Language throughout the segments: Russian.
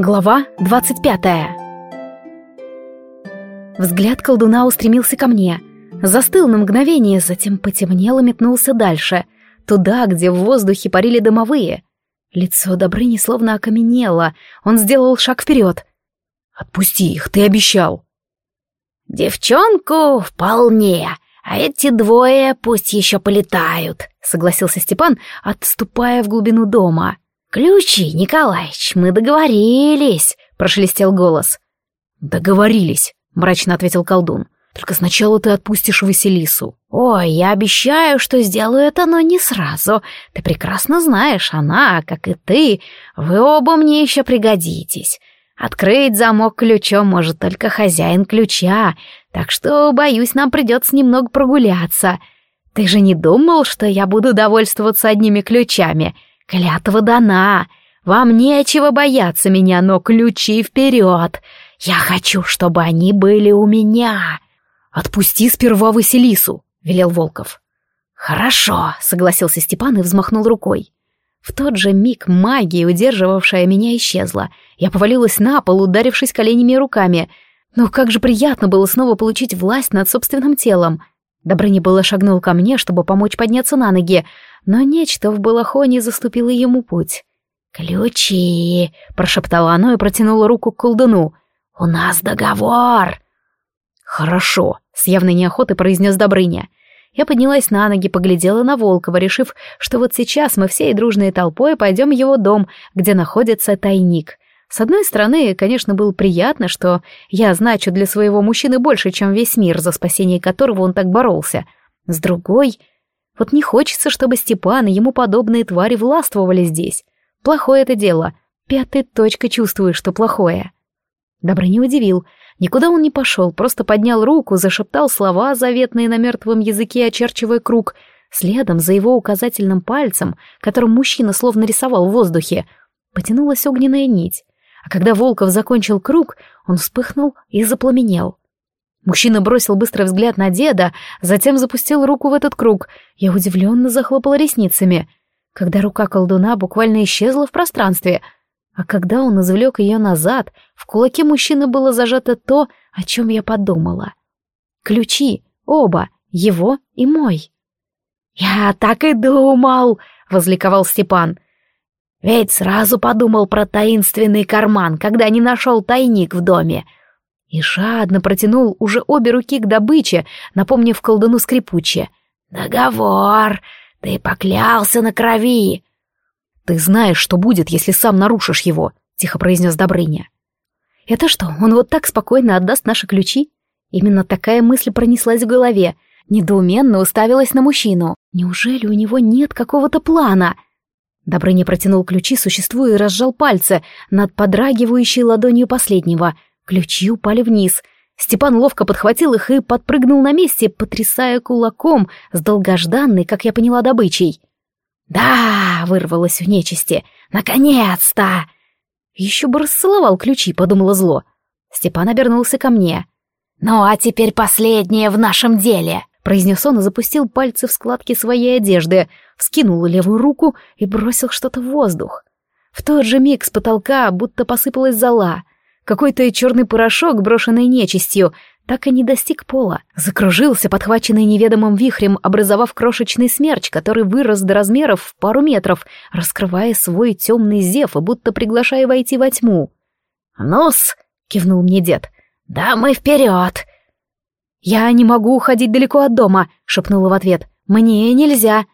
Глава 25 Взгляд колдуна устремился ко мне. Застыл на мгновение, затем потемнел и метнулся дальше, туда, где в воздухе парили домовые. Лицо Добрыни словно окаменело, он сделал шаг вперед. «Отпусти их, ты обещал!» «Девчонку вполне, а эти двое пусть еще полетают», — согласился Степан, отступая в глубину дома. «Ключи, Николаич, мы договорились», — прошелестел голос. «Договорились», — мрачно ответил колдун. «Только сначала ты отпустишь Василису». «Ой, я обещаю, что сделаю это, но не сразу. Ты прекрасно знаешь, она, как и ты, вы оба мне еще пригодитесь. Открыть замок ключом может только хозяин ключа, так что, боюсь, нам придется немного прогуляться. Ты же не думал, что я буду довольствоваться одними ключами?» Клятва дана. Вам нечего бояться меня, но ключи вперед. Я хочу, чтобы они были у меня. Отпусти сперва Василису, велел Волков. Хорошо, согласился Степан и взмахнул рукой. В тот же миг магия, удерживавшая меня, исчезла. Я повалилась на пол, ударившись коленями и руками. Но как же приятно было снова получить власть над собственным телом. Добрыня было шагнул ко мне, чтобы помочь подняться на ноги, но нечто в балахоне заступило ему путь. «Ключи!» — прошептала оно и протянула руку к колдуну. «У нас договор!» «Хорошо», — с явной неохотой произнес Добрыня. Я поднялась на ноги, поглядела на Волкова, решив, что вот сейчас мы всей дружной толпой пойдем в его дом, где находится тайник. С одной стороны, конечно, было приятно, что я значу для своего мужчины больше, чем весь мир, за спасение которого он так боролся. С другой, вот не хочется, чтобы Степан и ему подобные твари властвовали здесь. Плохое это дело. Пятый точка чувствует, что плохое. Добрый удивил. Никуда он не пошел, просто поднял руку, зашептал слова, заветные на мертвом языке, очерчивая круг. Следом за его указательным пальцем, которым мужчина словно рисовал в воздухе, потянулась огненная нить. А когда Волков закончил круг, он вспыхнул и запламенел. Мужчина бросил быстрый взгляд на деда, затем запустил руку в этот круг. Я удивленно захлопала ресницами, когда рука колдуна буквально исчезла в пространстве. А когда он извлек ее назад, в кулаке мужчины было зажато то, о чем я подумала. Ключи, оба, его и мой. «Я так и думал!» — возликовал Степан. «Ведь сразу подумал про таинственный карман, когда не нашел тайник в доме и жадно протянул уже обе руки к добыче, напомнив колдуну скрипуче. «Договор! Ты поклялся на крови!» «Ты знаешь, что будет, если сам нарушишь его», — тихо произнес Добрыня. «Это что, он вот так спокойно отдаст наши ключи?» Именно такая мысль пронеслась в голове. Недоуменно уставилась на мужчину. «Неужели у него нет какого-то плана?» Добрыня протянул ключи существу и разжал пальцы над подрагивающей ладонью последнего — Ключи упали вниз. Степан ловко подхватил их и подпрыгнул на месте, потрясая кулаком с долгожданной, как я поняла, добычей. «Да!» — вырвалось в нечисти. «Наконец-то!» «Еще бы расцеловал ключи», — подумала зло. Степан обернулся ко мне. «Ну а теперь последнее в нашем деле», — произнес он и запустил пальцы в складки своей одежды, вскинул левую руку и бросил что-то в воздух. В тот же миг с потолка будто посыпалась зола. Какой-то черный порошок, брошенный нечистью, так и не достиг пола. Закружился, подхваченный неведомым вихрем, образовав крошечный смерч, который вырос до размеров в пару метров, раскрывая свой темный зев и будто приглашая войти во тьму. «Ну-с!» — кивнул мне дед. «Да мы вперед!» «Я не могу уходить далеко от дома», — шепнула в ответ. «Мне нельзя».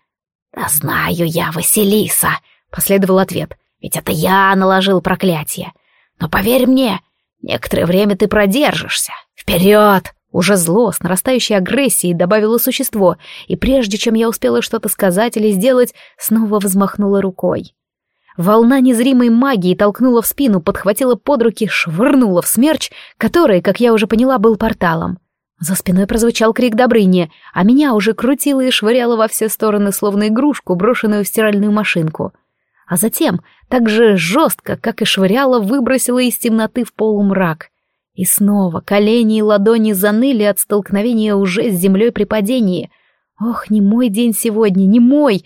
«Да знаю я, Василиса», — последовал ответ. «Ведь это я наложил проклятие. Но поверь мне, некоторое время ты продержишься. Вперед!» Уже зло, с нарастающей агрессией добавило существо, и прежде чем я успела что-то сказать или сделать, снова взмахнула рукой. Волна незримой магии толкнула в спину, подхватила под руки, швырнула в смерч, который, как я уже поняла, был порталом. За спиной прозвучал крик Добрыни, а меня уже крутило и швыряло во все стороны, словно игрушку, брошенную в стиральную машинку — а затем, так же жестко, как и швыряла, выбросила из темноты в полумрак. И снова колени и ладони заныли от столкновения уже с землей при падении. Ох, не мой день сегодня, не мой!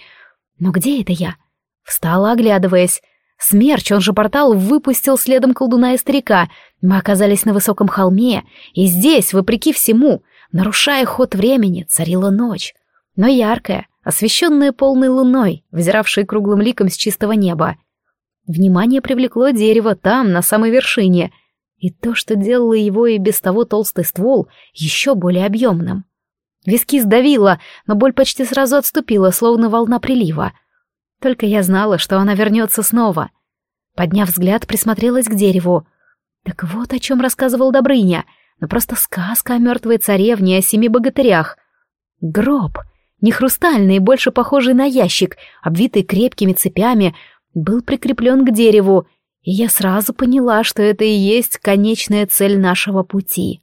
Но где это я? Встала, оглядываясь. Смерч, он же портал, выпустил следом колдуна и старика. Мы оказались на высоком холме, и здесь, вопреки всему, нарушая ход времени, царила ночь. Но яркая, освещенная полной луной, взиравшей круглым ликом с чистого неба. Внимание привлекло дерево там, на самой вершине, и то, что делало его и без того толстый ствол, еще более объемным. Виски сдавило, но боль почти сразу отступила, словно волна прилива. Только я знала, что она вернется снова. Подняв взгляд, присмотрелась к дереву. Так вот о чем рассказывал Добрыня, но просто сказка о мертвой царевне, о семи богатырях. Гроб, не хрустальный, больше похожий на ящик, обвитый крепкими цепями, был прикреплен к дереву, и я сразу поняла, что это и есть конечная цель нашего пути.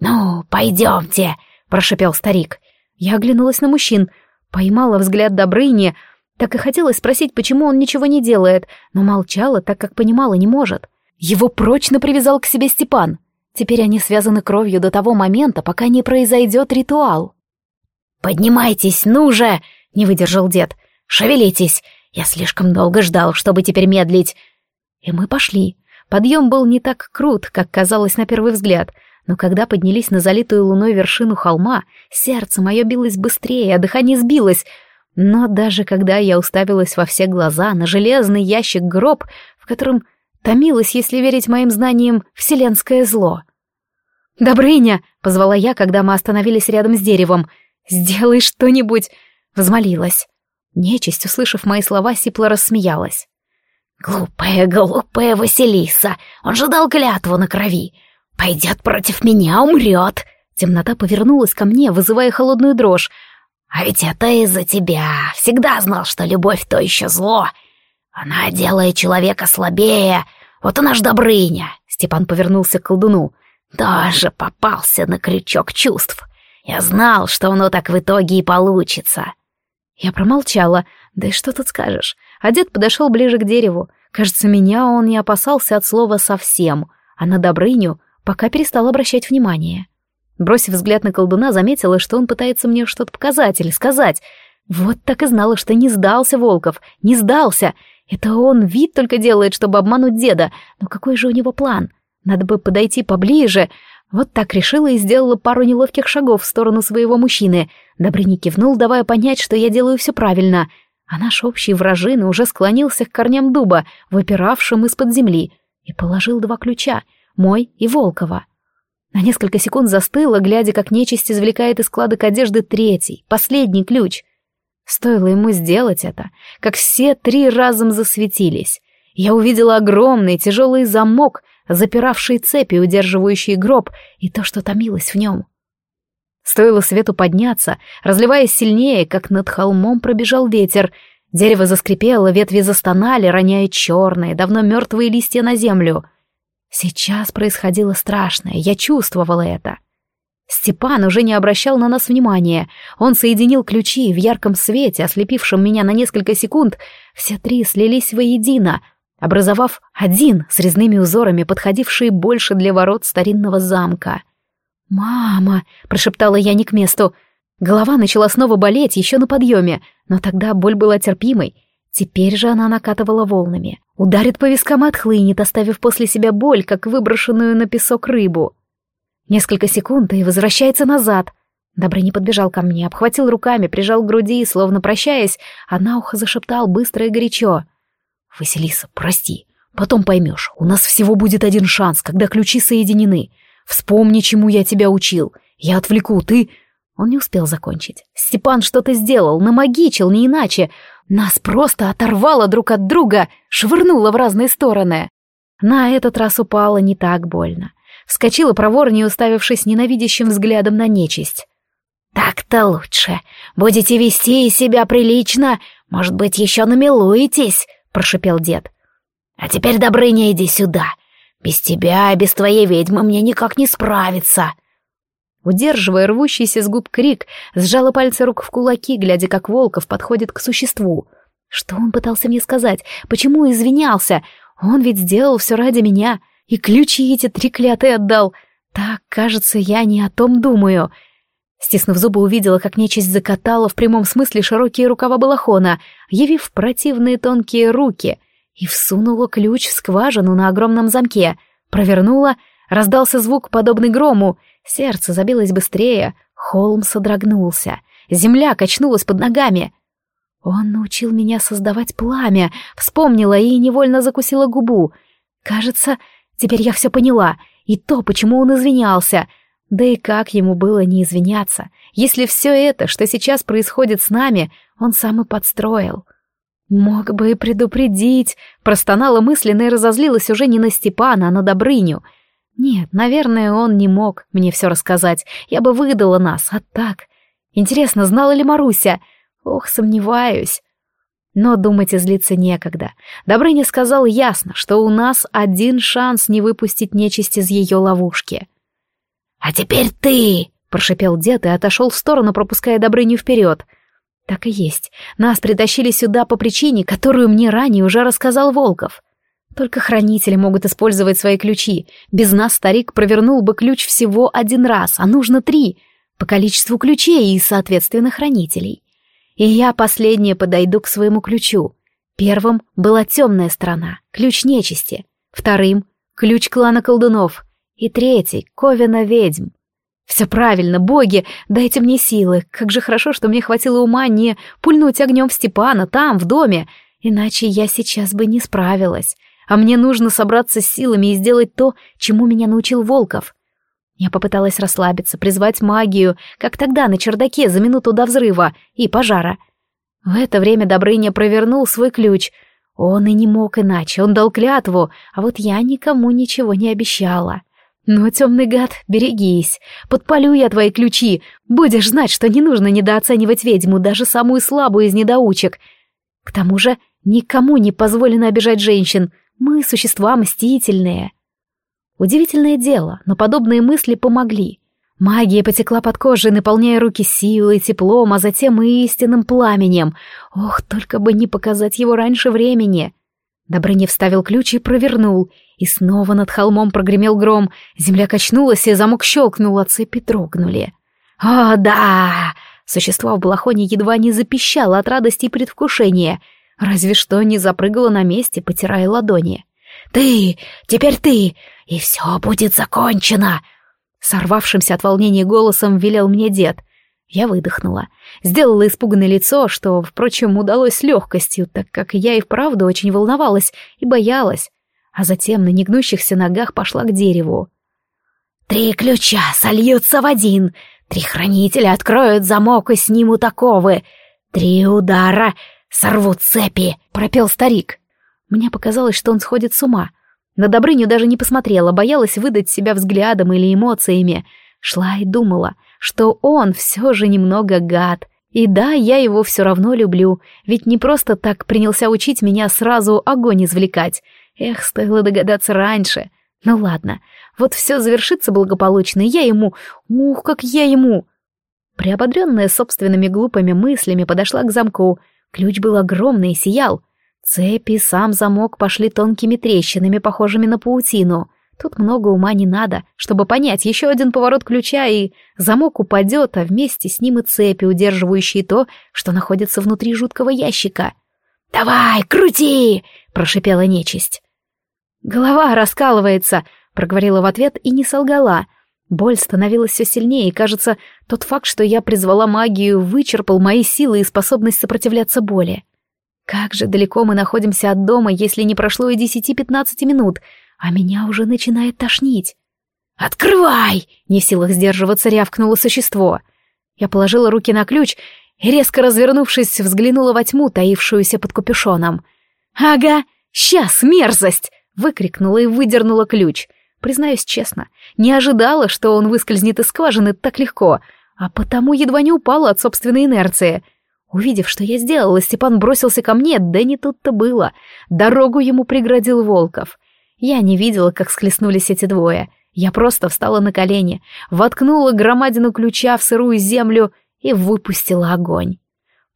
«Ну, пойдемте», — прошепел старик. Я оглянулась на мужчин, поймала взгляд Добрыни, так и хотелось спросить, почему он ничего не делает, но молчала, так как понимала, не может. Его прочно привязал к себе Степан. Теперь они связаны кровью до того момента, пока не произойдет ритуал. «Поднимайтесь, ну же!» — не выдержал дед. «Шевелитесь! Я слишком долго ждал, чтобы теперь медлить!» И мы пошли. Подъем был не так крут, как казалось на первый взгляд, но когда поднялись на залитую луной вершину холма, сердце мое билось быстрее, а дыхание сбилось. Но даже когда я уставилась во все глаза на железный ящик-гроб, в котором томилось, если верить моим знаниям, вселенское зло. «Добрыня!» — позвала я, когда мы остановились рядом с деревом. «Сделай что-нибудь!» — взмолилась. Нечисть, услышав мои слова, сипло рассмеялась. «Глупая, глупая Василиса! Он же дал клятву на крови! Пойдет против меня, умрет!» Темнота повернулась ко мне, вызывая холодную дрожь. «А ведь это из-за тебя! Всегда знал, что любовь — то еще зло! Она делает человека слабее! Вот и наш Добрыня!» Степан повернулся к колдуну. «Тоже попался на крючок чувств! Я знал, что оно так в итоге и получится!» Я промолчала. Да и что тут скажешь? А дед подошел ближе к дереву. Кажется, меня он не опасался от слова совсем, а на Добрыню пока перестал обращать внимание. Бросив взгляд на колдуна, заметила, что он пытается мне что-то показать или сказать. Вот так и знала, что не сдался Волков, не сдался. Это он вид только делает, чтобы обмануть деда. Но какой же у него план? Надо бы подойти поближе. Вот так решила и сделала пару неловких шагов в сторону своего мужчины. Добрыня кивнул, давая понять, что я делаю все правильно. А наш общий вражина уже склонился к корням дуба, выпиравшим из-под земли, и положил два ключа — мой и Волкова. На несколько секунд застыла, глядя, как нечисть извлекает из складок одежды третий, последний ключ. Стоило ему сделать это, как все три разом засветились. Я увидела огромный тяжелый замок, запиравший цепи, удерживающие гроб, и то, что томилось в нем. Стоило свету подняться, разливаясь сильнее, как над холмом пробежал ветер. Дерево заскрипело, ветви застонали, роняя черные, давно мертвые листья на землю — Сейчас происходило страшное, я чувствовала это. Степан уже не обращал на нас внимания. Он соединил ключи в ярком свете, ослепившем меня на несколько секунд. Все три слились воедино, образовав один с резными узорами, подходивший больше для ворот старинного замка. «Мама!» — прошептала я не к месту. Голова начала снова болеть еще на подъеме, но тогда боль была терпимой. Теперь же она накатывала волнами. Ударит по вискам и отхлынет, оставив после себя боль, как выброшенную на песок рыбу. Несколько секунд и возвращается назад. Добрыня подбежал ко мне, обхватил руками, прижал к груди, словно прощаясь, а на ухо зашептал быстро и горячо. «Василиса, прости, потом поймешь, у нас всего будет один шанс, когда ключи соединены. Вспомни, чему я тебя учил. Я отвлеку, ты...» Он не успел закончить. Степан что-то сделал, намагичил, не иначе. Нас просто оторвало друг от друга, швырнуло в разные стороны. На этот раз упало не так больно. Вскочила проворнее, уставившись ненавидящим взглядом на нечисть. «Так-то лучше. Будете вести себя прилично, может быть, еще намилуетесь», — прошипел дед. «А теперь, Добрыня, иди сюда. Без тебя, без твоей ведьмы мне никак не справиться». Удерживая рвущийся с губ крик, сжала пальцы рук в кулаки, глядя, как Волков подходит к существу. Что он пытался мне сказать? Почему извинялся? Он ведь сделал все ради меня. И ключи эти три клятые отдал. Так, кажется, я не о том думаю. Стиснув зубы, увидела, как нечисть закатала в прямом смысле широкие рукава балахона, явив противные тонкие руки, и всунула ключ в скважину на огромном замке. Провернула, раздался звук, подобный грому. Сердце забилось быстрее, холм содрогнулся, земля качнулась под ногами. Он научил меня создавать пламя, вспомнила и невольно закусила губу. Кажется, теперь я все поняла, и то, почему он извинялся. Да и как ему было не извиняться, если все это, что сейчас происходит с нами, он сам и подстроил. Мог бы и предупредить, простонала мысленно и разозлилась уже не на Степана, а на Добрыню. Нет, наверное, он не мог мне все рассказать, я бы выдала нас, а так... Интересно, знала ли Маруся? Ох, сомневаюсь. Но думать и злиться некогда. Добрыня сказал ясно, что у нас один шанс не выпустить нечисть из ее ловушки. «А теперь ты!» — прошипел дед и отошел в сторону, пропуская Добрыню вперед. Так и есть. Нас притащили сюда по причине, которую мне ранее уже рассказал Волков. Только хранители могут использовать свои ключи. Без нас старик провернул бы ключ всего один раз, а нужно три по количеству ключей и, соответственно, хранителей. И я последняя подойду к своему ключу. Первым была темная сторона, ключ нечисти. Вторым — ключ клана колдунов. И третий — ковена ведьм. Все правильно, боги, дайте мне силы. Как же хорошо, что мне хватило ума не пульнуть огнем в Степана там, в доме. Иначе я сейчас бы не справилась. А мне нужно собраться с силами и сделать то, чему меня научил Волков. Я попыталась расслабиться, призвать магию, как тогда на чердаке за минуту до взрыва и пожара. В это время Добрыня провернул свой ключ. Он и не мог иначе, он дал клятву, а вот я никому ничего не обещала. «Ну, темный гад, берегись. Подпалю я твои ключи. Будешь знать, что не нужно недооценивать ведьму, даже самую слабую из недоучек. К тому же никому не позволено обижать женщин. Мы существа мстительные». Удивительное дело, но подобные мысли помогли. Магия потекла под кожей, наполняя руки силой, теплом, а затем и истинным пламенем. Ох, только бы не показать его раньше времени. Добрынев вставил ключ и провернул, и снова над холмом прогремел гром, земля качнулась, и замок щелкнул, а цепи дрогнули. «О, да!» Существо в балахоне едва не запищало от радости и предвкушения, разве что не запрыгало на месте, потирая ладони. «Ты! Теперь ты! И все будет закончено!» Сорвавшимся от волнения голосом велел мне дед. Я выдохнула. Сделала испуганное лицо, что, впрочем, удалось с легкостью, так как я и вправду очень волновалась и боялась. А затем на негнущихся ногах пошла к дереву. «Три ключа сольются в один, три хранителя откроют замок и снимут оковы, три удара сорвут цепи», — пропел старик. Мне показалось, что он сходит с ума. На Добрыню даже не посмотрела, боялась выдать себя взглядом или эмоциями. Шла и думала, что он все же немного гад. И да, я его все равно люблю, ведь не просто так принялся учить меня сразу огонь извлекать. Эх, стоило догадаться раньше. Ну ладно, вот все завершится благополучно, и я ему... Ух, как я ему... Приободренная собственными глупыми мыслями подошла к замку. Ключ был огромный и сиял. Цепи, сам замок пошли тонкими трещинами, похожими на паутину. Тут много ума не надо, чтобы понять, еще один поворот ключа, и замок упадет, а вместе с ним и цепи, удерживающие то, что находится внутри жуткого ящика. «Давай, крути!» — прошипела нечисть. «Голова раскалывается», — проговорила в ответ и не солгала. Боль становилась все сильнее, и, кажется, тот факт, что я призвала магию, вычерпал мои силы и способность сопротивляться боли. Как же далеко мы находимся от дома, если не прошло и десяти-пятнадцати минут, а меня уже начинает тошнить. «Открывай!» — не в силах сдерживаться, рявкнуло существо. Я положила руки на ключ и, резко развернувшись, взглянула во тьму, таившуюся под капюшоном. «Ага, сейчас, мерзость!» — выкрикнула и выдернула ключ. Признаюсь честно, не ожидала, что он выскользнет из скважины так легко, а потому едва не упала от собственной инерции — Увидев, что я сделала, Степан бросился ко мне, да не тут-то было. Дорогу ему преградил Волков. Я не видела, как схлестнулись эти двое. Я просто встала на колени, воткнула громадину ключа в сырую землю и выпустила огонь.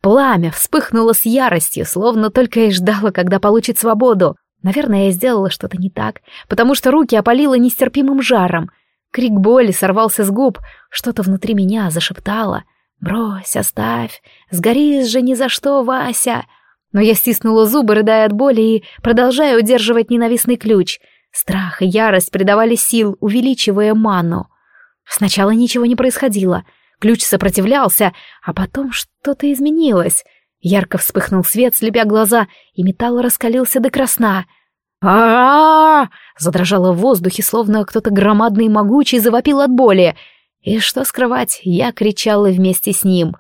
Пламя вспыхнуло с яростью, словно только и ждало, когда получит свободу. Наверное, я сделала что-то не так, потому что руки опалило нестерпимым жаром. Крик боли сорвался с губ, что-то внутри меня зашептало — «Брось, оставь, сгоришь же ни за что, Вася!» Но я стиснула зубы, рыдая от боли и продолжая удерживать ненавистный ключ. Страх и ярость придавали сил, увеличивая ману. Сначала ничего не происходило. Ключ сопротивлялся, а потом что-то изменилось. Ярко вспыхнул свет, слепя глаза, и металл раскалился до красна. а, -а, -а Задрожало в воздухе, словно кто-то громадный и могучий завопил от боли. И что скрывать, я кричала вместе с ним.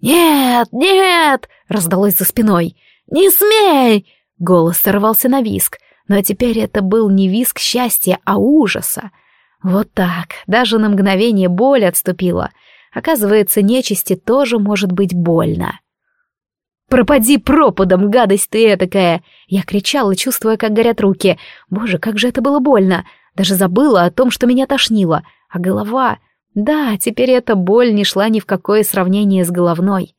«Нет, нет!» — раздалось за спиной. «Не смей!» — голос сорвался на виск. Но теперь это был не виск счастья, а ужаса. Вот так, даже на мгновение боль отступила. Оказывается, нечисти тоже может быть больно. «Пропади пропадом, гадость ты этакая!» Я кричала, чувствуя, как горят руки. Боже, как же это было больно! Даже забыла о том, что меня тошнило. А голова... Да, теперь эта боль не шла ни в какое сравнение с головной.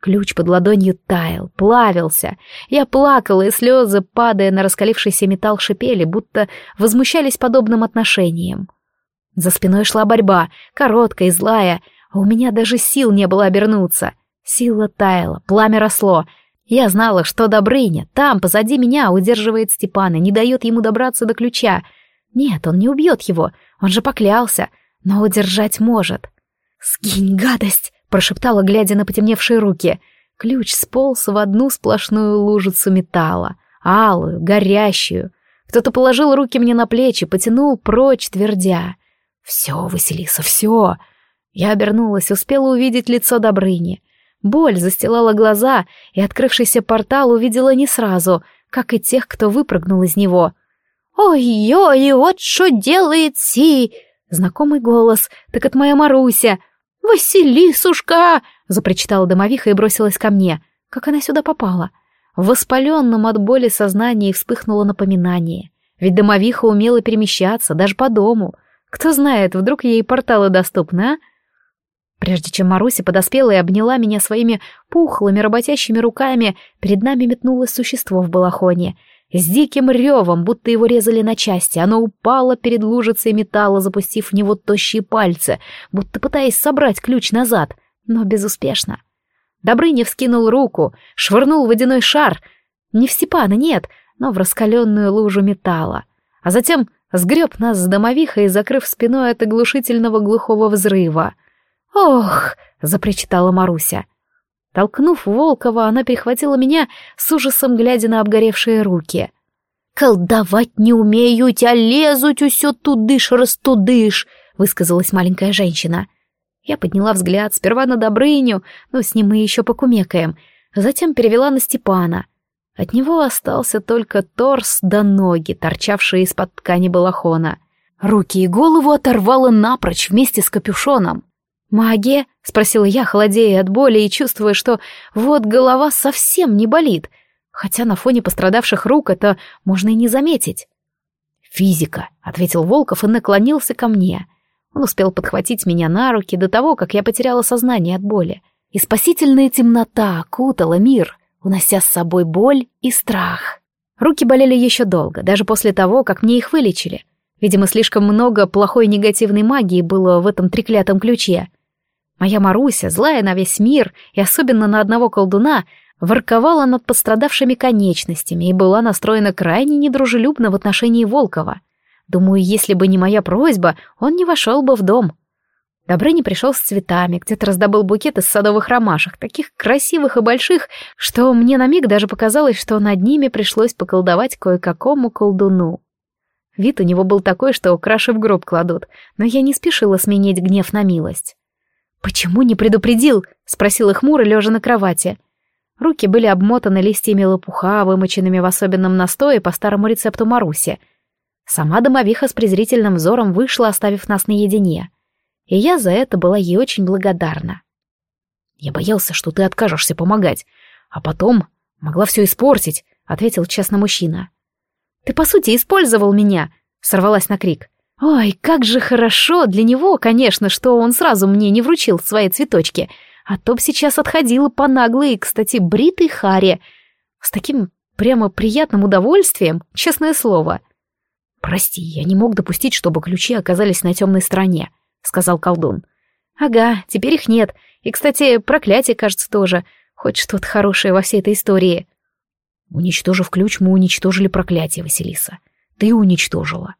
Ключ под ладонью таял, плавился. Я плакала, и слезы, падая на раскалившийся металл, шипели, будто возмущались подобным отношением. За спиной шла борьба, короткая и злая, а у меня даже сил не было обернуться. Сила таяла, пламя росло. Я знала, что Добрыня там, позади меня, удерживает Степана, не дает ему добраться до ключа. Нет, он не убьет его, он же поклялся, но удержать может. «Сгинь, гадость!» — прошептала, глядя на потемневшие руки. Ключ сполз в одну сплошную лужицу металла, алую, горящую. Кто-то положил руки мне на плечи, потянул прочь, твердя. «Все, Василиса, все!» Я обернулась, успела увидеть лицо Добрыни. Боль застилала глаза, и открывшийся портал увидела не сразу, как и тех, кто выпрыгнул из него. «Ой-ой, вот что делает Си!» Знакомый голос, так это моя Маруся. «Василисушка!» — запричитала домовиха и бросилась ко мне. Как она сюда попала? В воспаленном от боли сознании вспыхнуло напоминание. Ведь домовиха умела перемещаться, даже по дому. Кто знает, вдруг ей порталы доступны, а? Прежде чем Маруся подоспела и обняла меня своими пухлыми работящими руками, перед нами метнулось существо в балахоне. С диким ревом, будто его резали на части, оно упало перед лужицей металла, запустив в него тощие пальцы, будто пытаясь собрать ключ назад, но безуспешно. Добрыня вскинул руку, швырнул водяной шар. Не в Степана, нет, но в раскаленную лужу металла. А затем сгреб нас с домовихой, закрыв спиной от оглушительного глухого взрыва. «Ох!» — запричитала Маруся. Толкнув Волкова, она перехватила меня, с ужасом глядя на обгоревшие руки. «Колдовать не умею, тебя лезуть, усё тудыш-растудыш!» — высказалась маленькая женщина. Я подняла взгляд сперва на Добрыню, но с ним мы еще покумекаем, затем перевела на Степана — от него остался только торс да ноги, торчавшие из-под ткани балахона. Руки и голову оторвало напрочь вместе с капюшоном. «Магия?» — спросила я, холодея от боли и чувствуя, что вот голова совсем не болит, хотя на фоне пострадавших рук это можно и не заметить. «Физика», — ответил Волков и наклонился ко мне. Он успел подхватить меня на руки до того, как я потеряла сознание от боли. И спасительная темнота окутала мир — унося с собой боль и страх. Руки болели еще долго, даже после того, как мне их вылечили. Видимо, слишком много плохой негативной магии было в этом треклятом ключе. Моя Маруся, злая на весь мир и особенно на одного колдуна, ворковала над пострадавшими конечностями и была настроена крайне недружелюбно в отношении Волкова. Думаю, если бы не моя просьба, он не вошел бы в дом. Добрыня пришел с цветами, где-то раздобыл букет из садовых ромашек, таких красивых и больших, что мне на миг даже показалось, что над ними пришлось поколдовать кое-какому колдуну. Вид у него был такой, что краши в гроб кладут, но я не спешила сменить гнев на милость. «Почему не предупредил?» — спросила хмуро, лежа на кровати. Руки были обмотаны листьями лопуха, вымоченными в особенном настое по старому рецепту Маруси. Сама домовиха с презрительным взором вышла, оставив нас наедине и я за это была ей очень благодарна. «Я боялся, что ты откажешься помогать, а потом могла все испортить», — ответил честно мужчина. «Ты, по сути, использовал меня», — сорвалась на крик. «Ой, как же хорошо для него, конечно, что он сразу мне не вручил свои цветочки, а то б сейчас отходила по наглой, кстати, бритой харе. С таким прямо приятным удовольствием, честное слово». «Прости, я не мог допустить, чтобы ключи оказались на темной стороне», сказал колдун. «Ага, теперь их нет. И, кстати, проклятие, кажется, тоже. Хоть что-то хорошее во всей этой истории». Уничтожив ключ, мы уничтожили проклятие, Василиса. Ты уничтожила.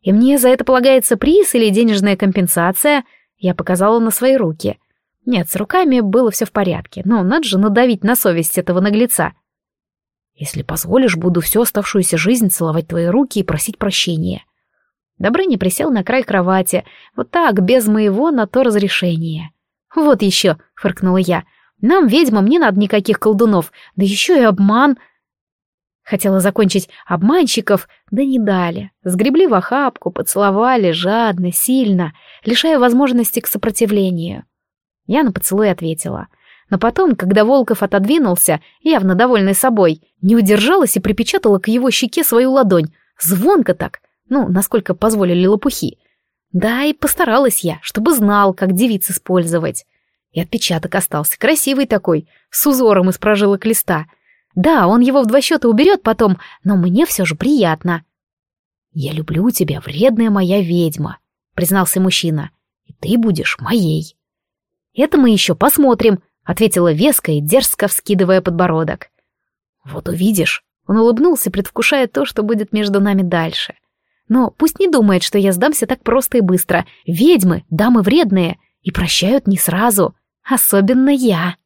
И мне за это полагается приз или денежная компенсация? Я показала на свои руки. Нет, с руками было все в порядке, но надо же надавить на совесть этого наглеца. Если позволишь, буду всю оставшуюся жизнь целовать твои руки и просить прощения. Добрыня присел на край кровати, вот так, без моего на то разрешения. «Вот еще», — фыркнула я, — «нам, ведьмам, не надо никаких колдунов, да еще и обман». Хотела закончить обманщиков, да не дали. Сгребли в охапку, поцеловали жадно, сильно, лишая возможности к сопротивлению. Я на поцелуй ответила. Но потом, когда Волков отодвинулся, явно довольный собой, не удержалась и припечатала к его щеке свою ладонь. Звонко так, ну, насколько позволили лопухи. Да, и постаралась я, чтобы знал, как девиц использовать. И отпечаток остался красивый такой, с узором из прожилок листа. Да, он его в два счета уберет потом, но мне все же приятно. «Я люблю тебя, вредная моя ведьма», — признался мужчина. «И ты будешь моей». «Это мы еще посмотрим», — ответила веско и дерзко вскидывая подбородок. «Вот увидишь», — он улыбнулся, предвкушая то, что будет между нами дальше. Но пусть не думает, что я сдамся так просто и быстро. Ведьмы, дамы вредные, и прощают не сразу. Особенно я.